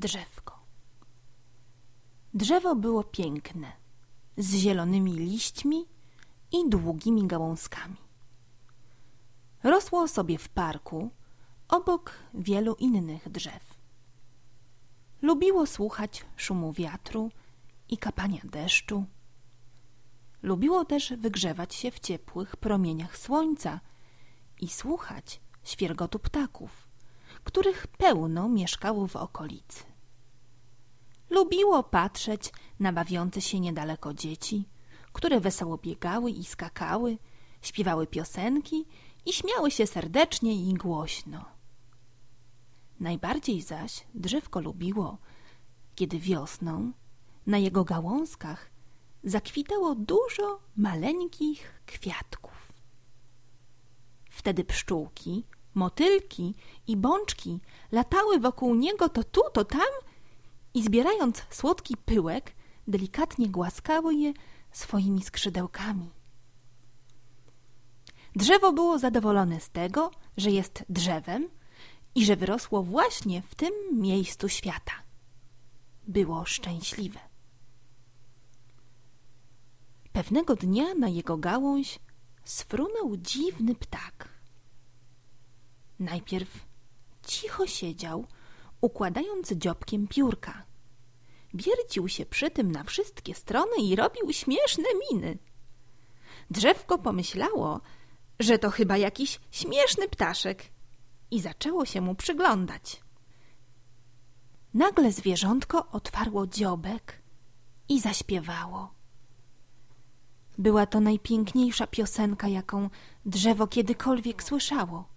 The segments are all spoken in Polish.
drzewko. Drzewo było piękne, z zielonymi liśćmi i długimi gałązkami. Rosło sobie w parku obok wielu innych drzew. Lubiło słuchać szumu wiatru i kapania deszczu. Lubiło też wygrzewać się w ciepłych promieniach słońca i słuchać świergotu ptaków, których pełno mieszkało w okolicy. Lubiło patrzeć na bawiące się niedaleko dzieci, które wesoło biegały i skakały, śpiewały piosenki i śmiały się serdecznie i głośno. Najbardziej zaś drzewko lubiło, kiedy wiosną na jego gałązkach zakwitało dużo maleńkich kwiatków. Wtedy pszczółki, motylki i bączki latały wokół niego to tu, to tam i zbierając słodki pyłek, delikatnie głaskały je swoimi skrzydełkami. Drzewo było zadowolone z tego, że jest drzewem i że wyrosło właśnie w tym miejscu świata. Było szczęśliwe. Pewnego dnia na jego gałąź sfrunął dziwny ptak. Najpierw cicho siedział, układając dziobkiem piórka. Wiercił się przy tym na wszystkie strony i robił śmieszne miny. Drzewko pomyślało, że to chyba jakiś śmieszny ptaszek i zaczęło się mu przyglądać. Nagle zwierzątko otwarło dziobek i zaśpiewało. Była to najpiękniejsza piosenka, jaką drzewo kiedykolwiek słyszało.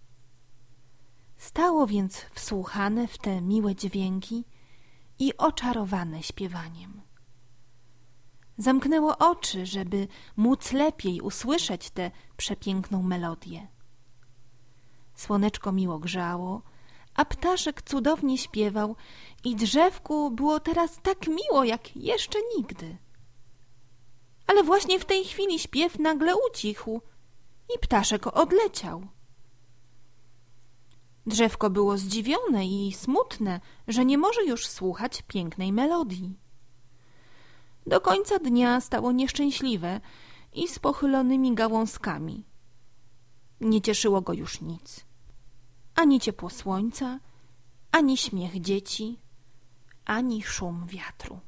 Stało więc wsłuchane w te miłe dźwięki i oczarowane śpiewaniem. Zamknęło oczy, żeby móc lepiej usłyszeć tę przepiękną melodię. Słoneczko miło grzało, a ptaszek cudownie śpiewał i drzewku było teraz tak miło jak jeszcze nigdy. Ale właśnie w tej chwili śpiew nagle ucichł i ptaszek odleciał. Drzewko było zdziwione i smutne, że nie może już słuchać pięknej melodii. Do końca dnia stało nieszczęśliwe i z pochylonymi gałązkami. Nie cieszyło go już nic. Ani ciepło słońca, ani śmiech dzieci, ani szum wiatru.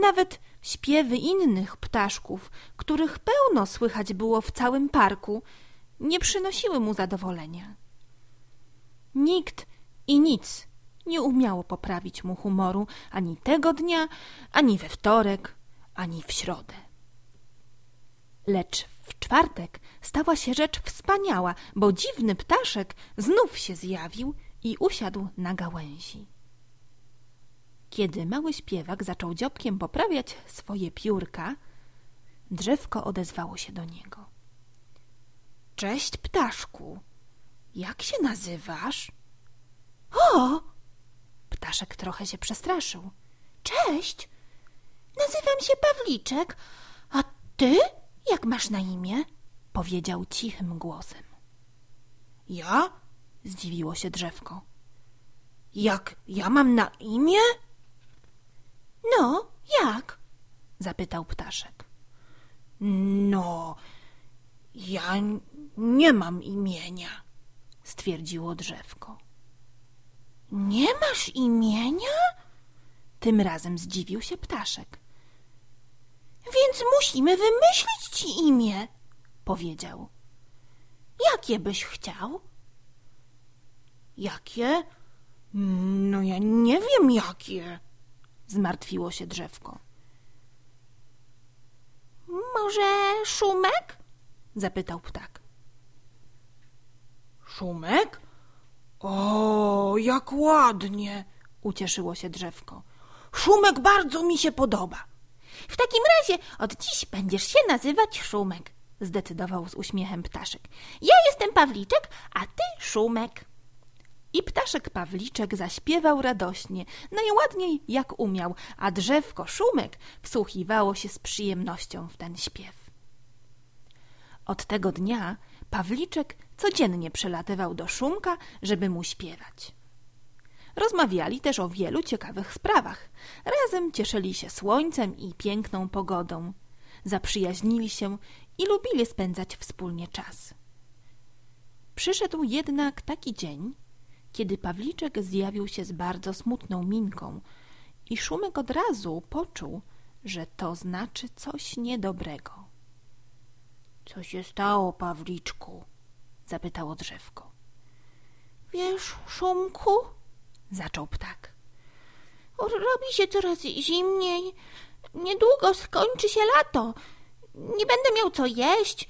Nawet śpiewy innych ptaszków, których pełno słychać było w całym parku, nie przynosiły mu zadowolenia. Nikt i nic nie umiało poprawić mu humoru ani tego dnia, ani we wtorek, ani w środę. Lecz w czwartek stała się rzecz wspaniała, bo dziwny ptaszek znów się zjawił i usiadł na gałęzi. Kiedy mały śpiewak zaczął dziobkiem poprawiać swoje piórka, drzewko odezwało się do niego. Cześć, ptaszku. Jak się nazywasz? O! Ptaszek trochę się przestraszył. Cześć! Nazywam się Pawliczek, a ty jak masz na imię? Powiedział cichym głosem. Ja? Zdziwiło się drzewko. Jak ja mam na imię? No, jak? Zapytał ptaszek. No, ja nie mam imienia, stwierdziło drzewko. Nie masz imienia? Tym razem zdziwił się ptaszek. Więc musimy wymyślić ci imię, powiedział. Jakie byś chciał? Jakie? No ja nie wiem jakie, zmartwiło się drzewko. Może Szumek? zapytał ptak. Szumek? O, jak ładnie! ucieszyło się drzewko. Szumek bardzo mi się podoba. W takim razie od dziś będziesz się nazywać Szumek, zdecydował z uśmiechem ptaszek. Ja jestem Pawliczek, a ty Szumek. I ptaszek Pawliczek zaśpiewał radośnie, najładniej jak umiał, a drzewko Szumek wsłuchiwało się z przyjemnością w ten śpiew. Od tego dnia Pawliczek codziennie przelatywał do Szumka, żeby mu śpiewać. Rozmawiali też o wielu ciekawych sprawach. Razem cieszyli się słońcem i piękną pogodą. Zaprzyjaźnili się i lubili spędzać wspólnie czas. Przyszedł jednak taki dzień, kiedy Pawliczek zjawił się z bardzo smutną minką i Szumek od razu poczuł, że to znaczy coś niedobrego. — Co się stało, Pawliczku? — zapytało drzewko. — Wiesz, Szumku — zaczął ptak. — Robi się coraz zimniej. Niedługo skończy się lato. Nie będę miał co jeść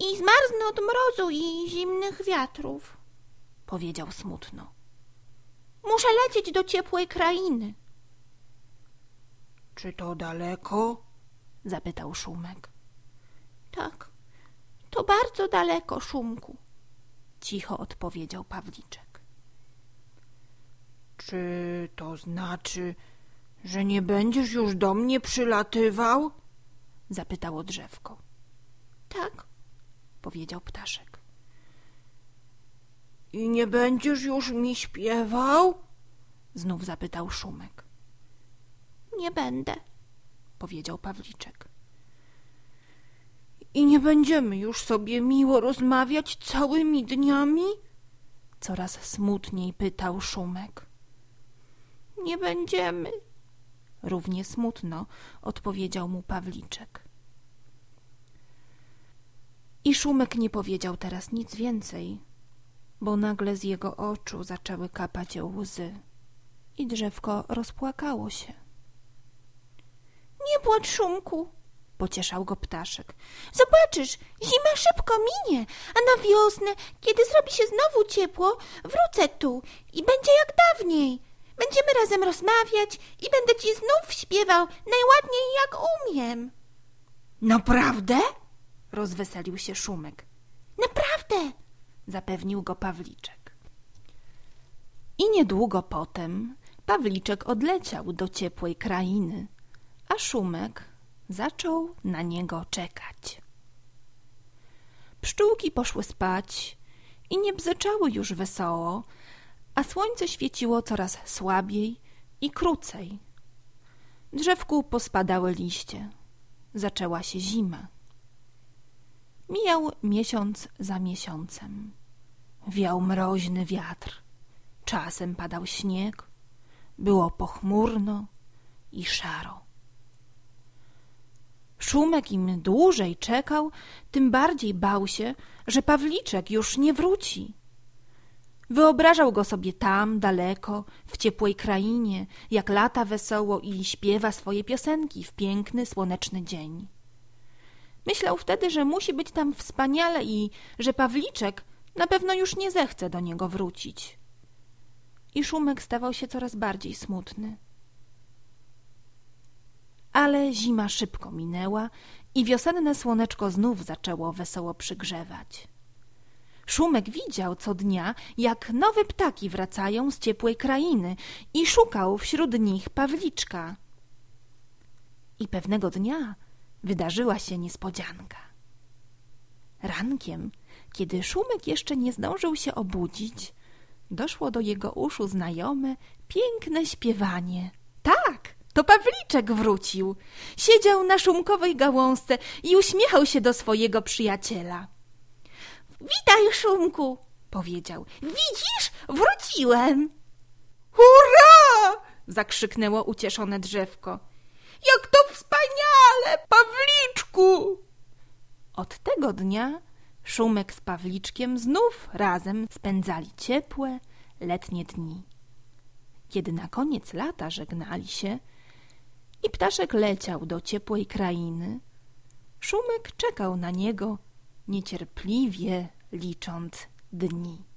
i zmarznę od mrozu i zimnych wiatrów — powiedział smutno. Muszę lecieć do ciepłej krainy. — Czy to daleko? — zapytał Szumek. — Tak, to bardzo daleko, Szumku — cicho odpowiedział Pawliczek. — Czy to znaczy, że nie będziesz już do mnie przylatywał? — zapytało drzewko. — Tak — powiedział ptaszek. — I nie będziesz już mi śpiewał? — znów zapytał Szumek. — Nie będę — powiedział Pawliczek. I nie będziemy już sobie miło rozmawiać całymi dniami? Coraz smutniej pytał Szumek. Nie będziemy. Równie smutno odpowiedział mu Pawliczek. I Szumek nie powiedział teraz nic więcej, bo nagle z jego oczu zaczęły kapać łzy i drzewko rozpłakało się. Nie płacz, Szumku, pocieszał go ptaszek. Zobaczysz, zima szybko minie, a na wiosnę, kiedy zrobi się znowu ciepło, wrócę tu i będzie jak dawniej. Będziemy razem rozmawiać i będę ci znów śpiewał najładniej jak umiem. Naprawdę? Rozweselił się Szumek. Naprawdę, zapewnił go Pawliczek. I niedługo potem Pawliczek odleciał do ciepłej krainy, a Szumek zaczął na niego czekać. Pszczółki poszły spać i nie bzyczały już wesoło, a słońce świeciło coraz słabiej i krócej. Drzewku pospadały liście. Zaczęła się zima. Mijał miesiąc za miesiącem. Wiał mroźny wiatr. Czasem padał śnieg. Było pochmurno i szaro. Szumek im dłużej czekał, tym bardziej bał się, że Pawliczek już nie wróci. Wyobrażał go sobie tam, daleko, w ciepłej krainie, jak lata wesoło i śpiewa swoje piosenki w piękny, słoneczny dzień. Myślał wtedy, że musi być tam wspaniale i że Pawliczek na pewno już nie zechce do niego wrócić. I Szumek stawał się coraz bardziej smutny. Ale zima szybko minęła i wiosenne słoneczko znów zaczęło wesoło przygrzewać. Szumek widział co dnia, jak nowe ptaki wracają z ciepłej krainy i szukał wśród nich Pawliczka. I pewnego dnia wydarzyła się niespodzianka. Rankiem, kiedy Szumek jeszcze nie zdążył się obudzić, doszło do jego uszu znajome, piękne śpiewanie. Tak, to Pawliczek wrócił. Siedział na szumkowej gałązce i uśmiechał się do swojego przyjaciela. Witaj, Szumku, powiedział. Widzisz, wróciłem. Hurra! zakrzyknęło ucieszone drzewko. Jak to wspaniale, Pawliczku! Od tego dnia Szumek z Pawliczkiem znów razem spędzali ciepłe, letnie dni. Kiedy na koniec lata żegnali się, i ptaszek leciał do ciepłej krainy. Szumek czekał na niego, niecierpliwie licząc dni.